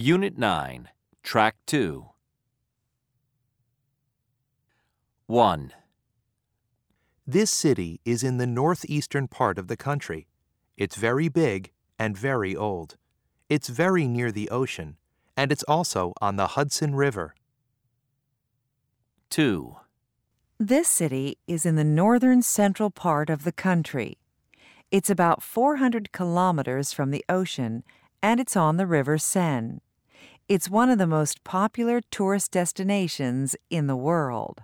Unit 9, Track 2. 1, This city is in the northeastern part of the country. It's very big and very old. It's very near the ocean, and it's also on the Hudson River. 2, This city is in the northern central part of the country. It's about 400 kilometers from the ocean and it's on the River Seine. It's one of the most popular tourist destinations in the world.